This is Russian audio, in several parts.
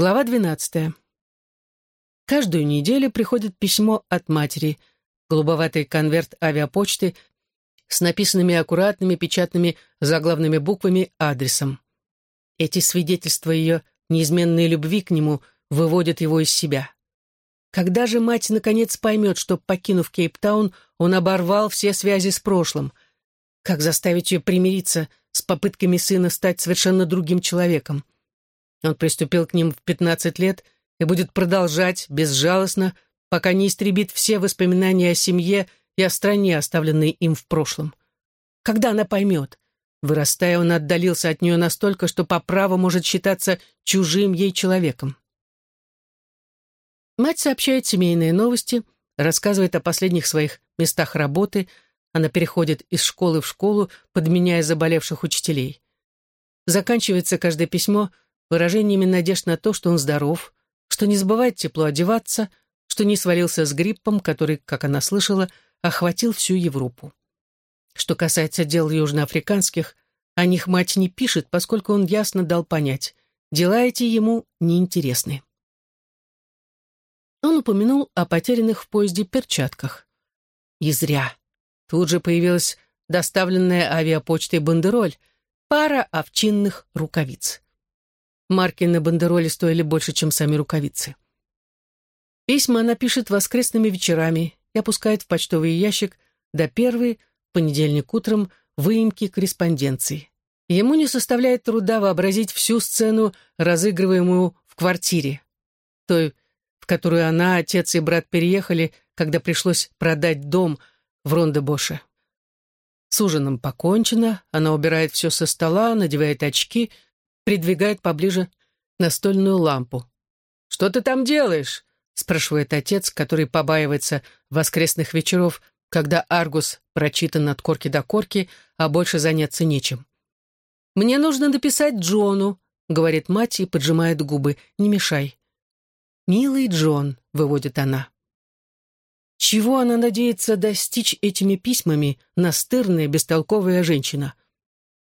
Глава 12. Каждую неделю приходит письмо от матери, голубоватый конверт авиапочты с написанными аккуратными печатными заглавными буквами адресом. Эти свидетельства ее неизменной любви к нему выводят его из себя. Когда же мать наконец поймет, что, покинув Кейптаун, он оборвал все связи с прошлым? Как заставить ее примириться с попытками сына стать совершенно другим человеком? Он приступил к ним в 15 лет и будет продолжать безжалостно, пока не истребит все воспоминания о семье и о стране, оставленной им в прошлом. Когда она поймет? Вырастая, он отдалился от нее настолько, что по праву может считаться чужим ей человеком. Мать сообщает семейные новости, рассказывает о последних своих местах работы, она переходит из школы в школу, подменяя заболевших учителей. Заканчивается каждое письмо выражениями надежд на то, что он здоров, что не забывает тепло одеваться, что не свалился с гриппом, который, как она слышала, охватил всю Европу. Что касается дел южноафриканских, о них мать не пишет, поскольку он ясно дал понять, дела эти ему неинтересны. Он упомянул о потерянных в поезде перчатках. И зря. Тут же появилась доставленная авиапочтой бандероль, пара овчинных рукавиц. Марки на бандероле стоили больше, чем сами рукавицы. Письма она пишет воскресными вечерами и опускает в почтовый ящик до первой, понедельник утром, выемки корреспонденции. Ему не составляет труда вообразить всю сцену, разыгрываемую в квартире, той, в которую она, отец и брат переехали, когда пришлось продать дом в Рондебоше. С ужином покончено, она убирает все со стола, надевает очки — придвигает поближе настольную лампу. «Что ты там делаешь?» — спрашивает отец, который побаивается воскресных вечеров, когда Аргус прочитан от корки до корки, а больше заняться нечем. «Мне нужно написать Джону», — говорит мать и поджимает губы. «Не мешай». «Милый Джон», — выводит она. Чего она надеется достичь этими письмами, настырная, бестолковая женщина?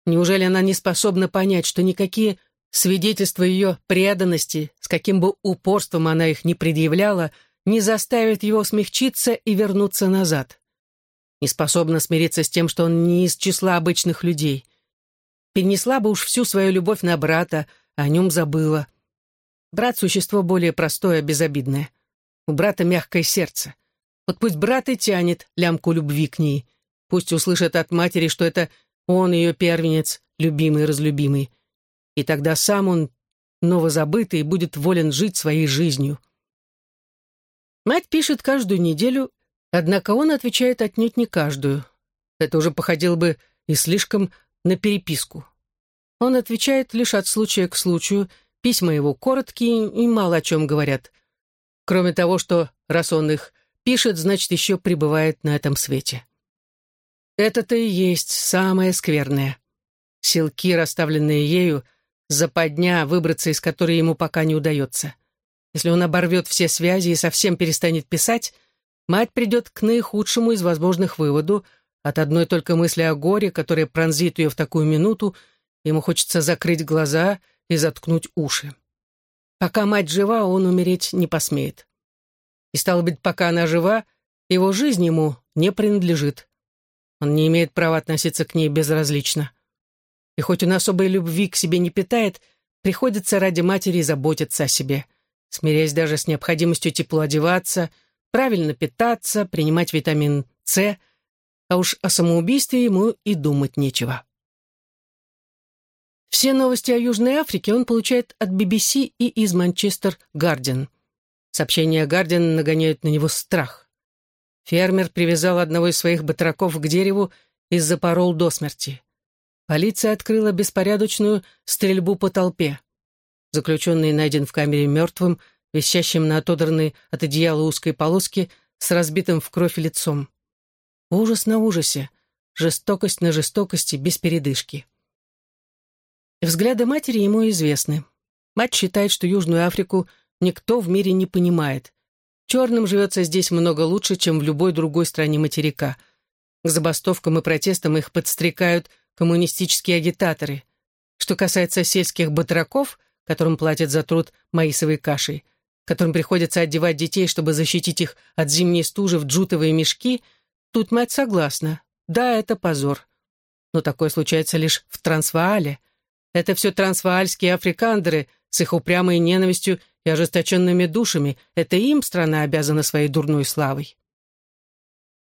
Неужели она не способна понять, что никакие свидетельства ее преданности, с каким бы упорством она их не предъявляла, не заставят его смягчиться и вернуться назад? Не способна смириться с тем, что он не из числа обычных людей. Перенесла бы уж всю свою любовь на брата, а о нем забыла. Брат — существо более простое, безобидное. У брата мягкое сердце. Вот пусть брат и тянет лямку любви к ней. Пусть услышит от матери, что это он ее первенец, любимый-разлюбимый. И тогда сам он, новозабытый, будет волен жить своей жизнью. Мать пишет каждую неделю, однако он отвечает отнюдь не каждую. Это уже походило бы и слишком на переписку. Он отвечает лишь от случая к случаю, письма его короткие и мало о чем говорят. Кроме того, что, раз он их пишет, значит, еще пребывает на этом свете. Это-то и есть самое скверное. Силки, расставленные ею, западня, выбраться из которой ему пока не удается. Если он оборвет все связи и совсем перестанет писать, мать придет к наихудшему из возможных выводу от одной только мысли о горе, которая пронзит ее в такую минуту, ему хочется закрыть глаза и заткнуть уши. Пока мать жива, он умереть не посмеет. И стало быть, пока она жива, его жизнь ему не принадлежит. Он не имеет права относиться к ней безразлично. И хоть он особой любви к себе не питает, приходится ради матери заботиться о себе, смиряясь даже с необходимостью тепло одеваться, правильно питаться, принимать витамин С, а уж о самоубийстве ему и думать нечего. Все новости о Южной Африке он получает от BBC и из Манчестер Гардиан. Сообщения Гардиан нагоняют на него страх. Фермер привязал одного из своих батраков к дереву и запорол до смерти. Полиция открыла беспорядочную стрельбу по толпе. Заключенный найден в камере мертвым, висящим на отодранной от одеяла узкой полоске с разбитым в кровь лицом. Ужас на ужасе, жестокость на жестокости, без передышки. Взгляды матери ему известны. Мать считает, что Южную Африку никто в мире не понимает, Черным живется здесь много лучше, чем в любой другой стране материка. К забастовкам и протестам их подстрекают коммунистические агитаторы. Что касается сельских батраков, которым платят за труд маисовой кашей, которым приходится одевать детей, чтобы защитить их от зимней стужи в джутовые мешки, тут мать согласна. Да, это позор. Но такое случается лишь в Трансваале. Это все трансваальские африкандеры с их упрямой ненавистью и ожесточенными душами. Это им страна обязана своей дурной славой.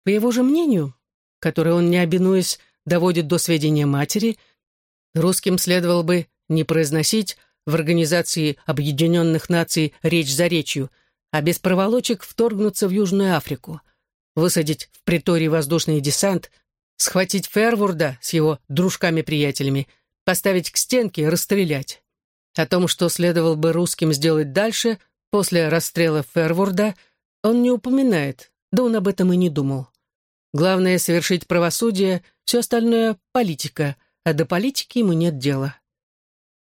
По его же мнению, которое он, не обинуясь, доводит до сведения матери, русским следовало бы не произносить в Организации Объединенных Наций речь за речью, а без проволочек вторгнуться в Южную Африку, высадить в притории воздушный десант, схватить Фервурда с его дружками-приятелями, поставить к стенке и расстрелять. О том, что следовало бы русским сделать дальше, после расстрела Ферворда, он не упоминает, да он об этом и не думал. Главное — совершить правосудие, все остальное — политика, а до политики ему нет дела.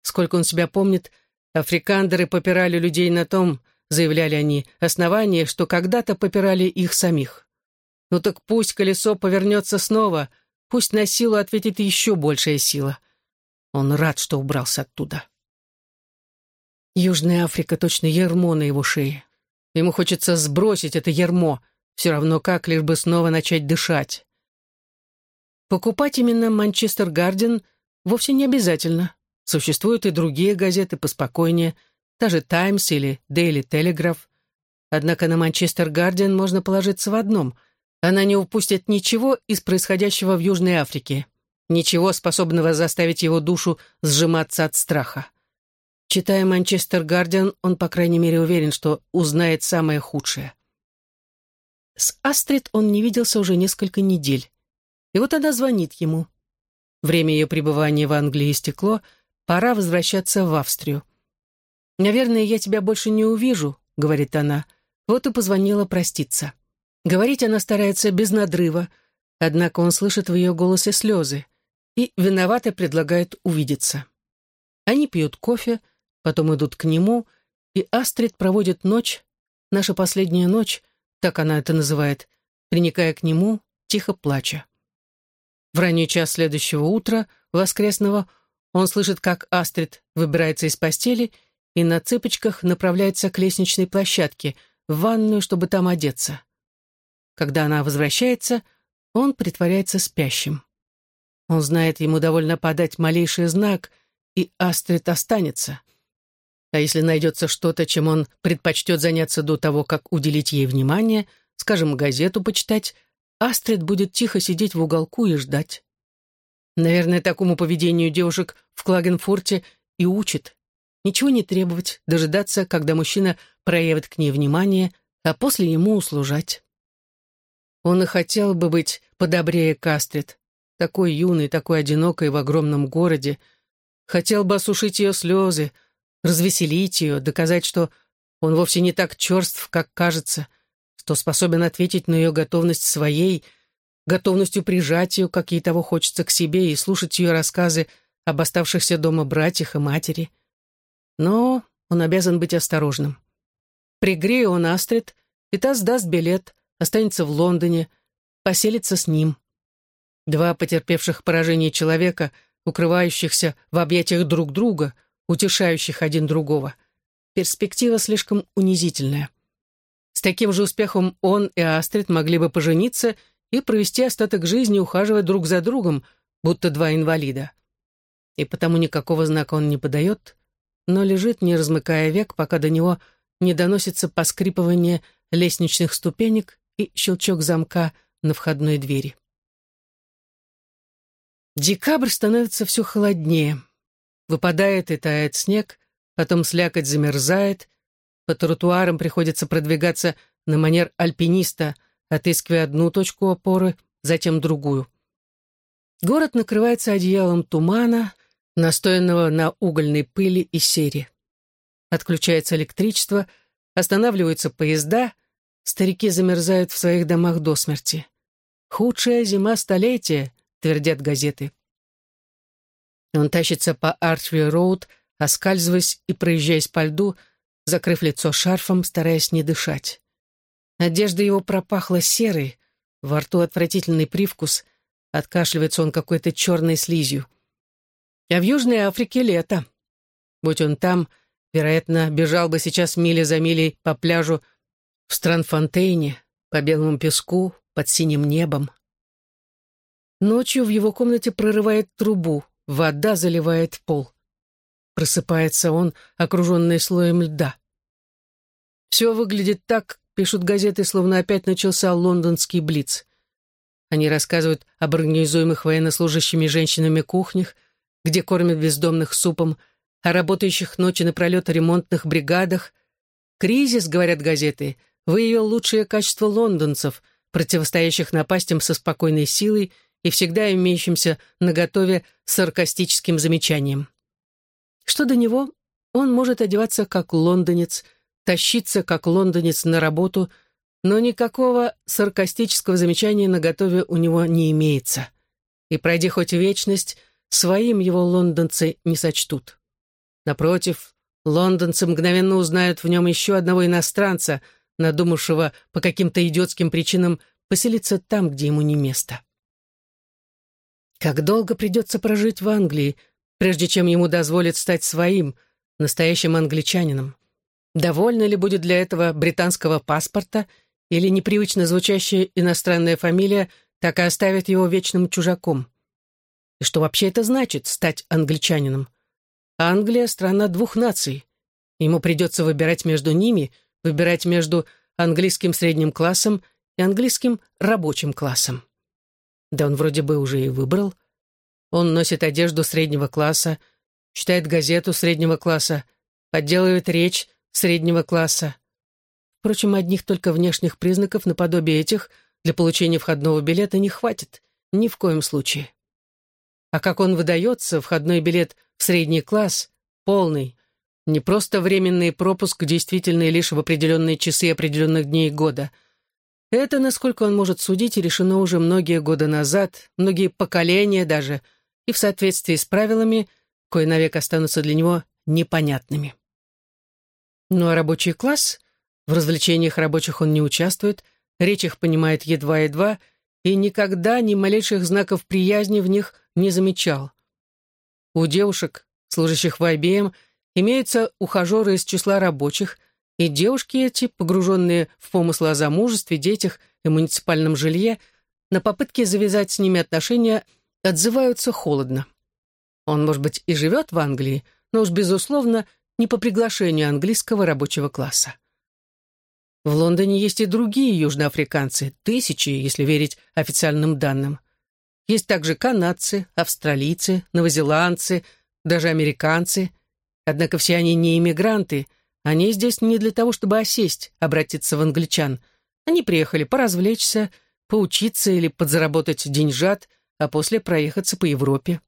Сколько он себя помнит, африкандеры попирали людей на том, заявляли они, основании, что когда-то попирали их самих. Ну так пусть колесо повернется снова, пусть на силу ответит еще большая сила. Он рад, что убрался оттуда. Южная Африка точно ярмо на его шее. Ему хочется сбросить это ярмо, все равно как, лишь бы снова начать дышать. Покупать именно «Манчестер Гарден» вовсе не обязательно. Существуют и другие газеты поспокойнее, та же «Таймс» или «Дейли Телеграф». Однако на «Манчестер Гарден» можно положиться в одном. Она не упустит ничего из происходящего в Южной Африке. Ничего, способного заставить его душу сжиматься от страха. Читая «Манчестер Гардиан», он, по крайней мере, уверен, что узнает самое худшее. С Астрид он не виделся уже несколько недель. И вот она звонит ему. Время ее пребывания в Англии истекло, пора возвращаться в Австрию. «Наверное, я тебя больше не увижу», — говорит она. Вот и позвонила проститься. Говорить она старается без надрыва, однако он слышит в ее голосе слезы и виновато предлагает увидеться. Они пьют кофе, Потом идут к нему, и Астрид проводит ночь, наша последняя ночь, так она это называет, приникая к нему, тихо плача. В ранний час следующего утра, воскресного, он слышит, как Астрид выбирается из постели и на цыпочках направляется к лестничной площадке, в ванную, чтобы там одеться. Когда она возвращается, он притворяется спящим. Он знает, ему довольно подать малейший знак, и Астрид останется — а если найдется что-то, чем он предпочтет заняться до того, как уделить ей внимание, скажем, газету почитать, Астрид будет тихо сидеть в уголку и ждать. Наверное, такому поведению девушек в Клагенфурте и учит. Ничего не требовать, дожидаться, когда мужчина проявит к ней внимание, а после ему услужать. Он и хотел бы быть подобрее Кастрид, такой юный, такой одинокой в огромном городе, хотел бы осушить ее слезы, развеселить ее, доказать, что он вовсе не так черств, как кажется, что способен ответить на ее готовность своей, готовностью прижать ее, как ей того хочется к себе, и слушать ее рассказы об оставшихся дома братьях и матери. Но он обязан быть осторожным. Пригрею он Астрид, и та сдаст билет, останется в Лондоне, поселится с ним. Два потерпевших поражение человека, укрывающихся в объятиях друг друга, утешающих один другого. Перспектива слишком унизительная. С таким же успехом он и Астрид могли бы пожениться и провести остаток жизни, ухаживая друг за другом, будто два инвалида. И потому никакого знака он не подает, но лежит, не размыкая век, пока до него не доносится поскрипывание лестничных ступенек и щелчок замка на входной двери. Декабрь становится все холоднее. Выпадает и тает снег, потом слякоть замерзает, по тротуарам приходится продвигаться на манер альпиниста, отыскивая одну точку опоры, затем другую. Город накрывается одеялом тумана, настоянного на угольной пыли и сере. Отключается электричество, останавливаются поезда, старики замерзают в своих домах до смерти. «Худшая зима столетия», — твердят газеты. Он тащится по Артви-Роуд, оскальзываясь и проезжаясь по льду, закрыв лицо шарфом, стараясь не дышать. Одежда его пропахла серой, во рту отвратительный привкус, откашливается он какой-то черной слизью. А в Южной Африке лето. Будь он там, Вероятно, бежал бы сейчас мили за милей по пляжу в Странфонтейне, по белому песку, под синим небом. Ночью в его комнате прорывает трубу, вода заливает пол. Просыпается он, окруженный слоем льда. Все выглядит так, пишут газеты, словно опять начался лондонский блиц. Они рассказывают об организуемых военнослужащими женщинами кухнях, где кормят бездомных супом, о работающих ночи напролет ремонтных бригадах. Кризис, говорят газеты, выявил лучшее качество лондонцев, противостоящих напастям со спокойной силой и всегда имеющимся наготове саркастическим замечанием. Что до него, он может одеваться как лондонец, тащиться как лондонец на работу, но никакого саркастического замечания наготове у него не имеется. И пройди хоть вечность, своим его лондонцы не сочтут. Напротив, лондонцы мгновенно узнают в нем еще одного иностранца, надумавшего по каким-то идиотским причинам поселиться там, где ему не место. Как долго придется прожить в Англии, прежде чем ему дозволят стать своим, настоящим англичанином? Довольно ли будет для этого британского паспорта или непривычно звучащая иностранная фамилия так и оставит его вечным чужаком? И что вообще это значит — стать англичанином? Англия — страна двух наций. Ему придется выбирать между ними, выбирать между английским средним классом и английским рабочим классом. Да он вроде бы уже и выбрал. Он носит одежду среднего класса, читает газету среднего класса, подделывает речь среднего класса. Впрочем, одних только внешних признаков наподобие этих для получения входного билета не хватит, ни в коем случае. А как он выдается, входной билет в средний класс, полный, не просто временный пропуск, действительный лишь в определенные часы определенных дней года. Это, насколько он может судить, решено уже многие годы назад, многие поколения даже, и в соответствии с правилами, кое навек останутся для него непонятными. Ну а рабочий класс? В развлечениях рабочих он не участвует, речь их понимает едва-едва, и никогда ни малейших знаков приязни в них не замечал. У девушек, служащих в IBM, имеются ухажеры из числа рабочих, и девушки эти, погруженные в помыслы о замужестве, детях и муниципальном жилье, на попытке завязать с ними отношения отзываются холодно. Он, может быть, и живет в Англии, но уж, безусловно, не по приглашению английского рабочего класса. В Лондоне есть и другие южноафриканцы, тысячи, если верить официальным данным. Есть также канадцы, австралийцы, новозеландцы, даже американцы. Однако все они не иммигранты, они здесь не для того, чтобы осесть, обратиться в англичан. Они приехали поразвлечься, поучиться или подзаработать деньжат, а после проехаться по Европе.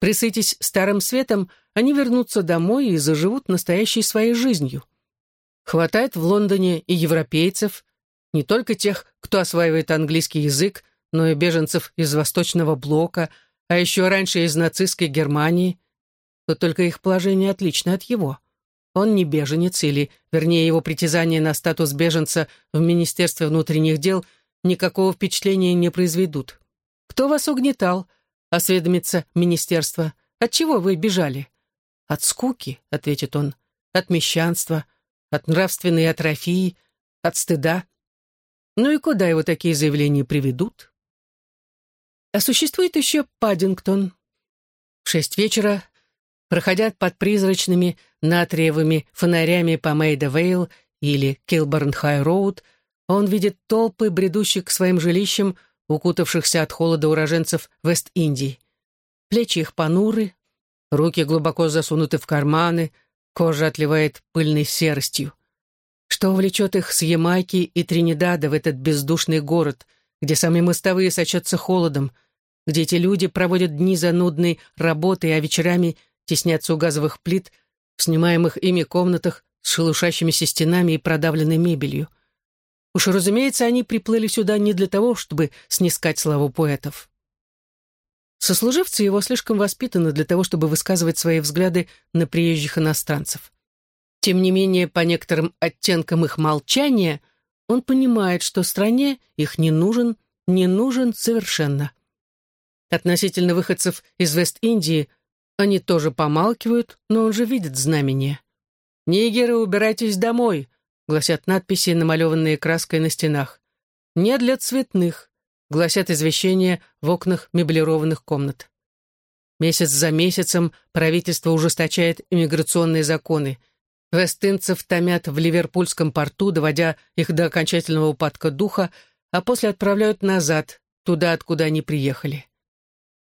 Присытись старым светом, они вернутся домой и заживут настоящей своей жизнью. Хватает в Лондоне и европейцев, не только тех, кто осваивает английский язык, но и беженцев из Восточного блока, а еще раньше из нацистской Германии. Но только их положение отлично от его. Он не беженец, или, вернее, его притязания на статус беженца в Министерстве внутренних дел никакого впечатления не произведут. Кто вас угнетал? осведомится министерство. От чего вы бежали? От скуки, ответит он, от мещанства, от нравственной атрофии, от стыда. Ну и куда его такие заявления приведут? А существует еще Паддингтон. В шесть вечера, проходя под призрачными натриевыми фонарями по Мейда-Вейл или Килберн-Хай-Роуд, он видит толпы, бредущих к своим жилищам, укутавшихся от холода уроженцев Вест-Индии. Плечи их понуры, руки глубоко засунуты в карманы, кожа отливает пыльной серостью. Что влечет их с Ямайки и Тринидада в этот бездушный город, где сами мостовые сочатся холодом, где эти люди проводят дни занудной работой, а вечерами теснятся у газовых плит в снимаемых ими комнатах с шелушащимися стенами и продавленной мебелью. Уж, разумеется, они приплыли сюда не для того, чтобы снискать славу поэтов. Сослуживцы его слишком воспитаны для того, чтобы высказывать свои взгляды на приезжих иностранцев. Тем не менее, по некоторым оттенкам их молчания, он понимает, что стране их не нужен, не нужен совершенно. Относительно выходцев из Вест-Индии они тоже помалкивают, но он же видит знамение. «Нигеры, убирайтесь домой», — гласят надписи, намалеванные краской на стенах. «Не для цветных», — гласят извещения в окнах меблированных комнат. Месяц за месяцем правительство ужесточает иммиграционные законы. Вестынцев томят в Ливерпульском порту, доводя их до окончательного упадка духа, а после отправляют назад, туда, откуда они приехали.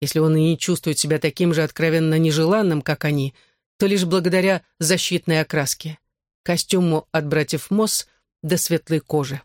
Если он и не чувствует себя таким же откровенно нежеланным, как они, то лишь благодаря защитной окраске, костюму от братьев Мосс до светлой кожи.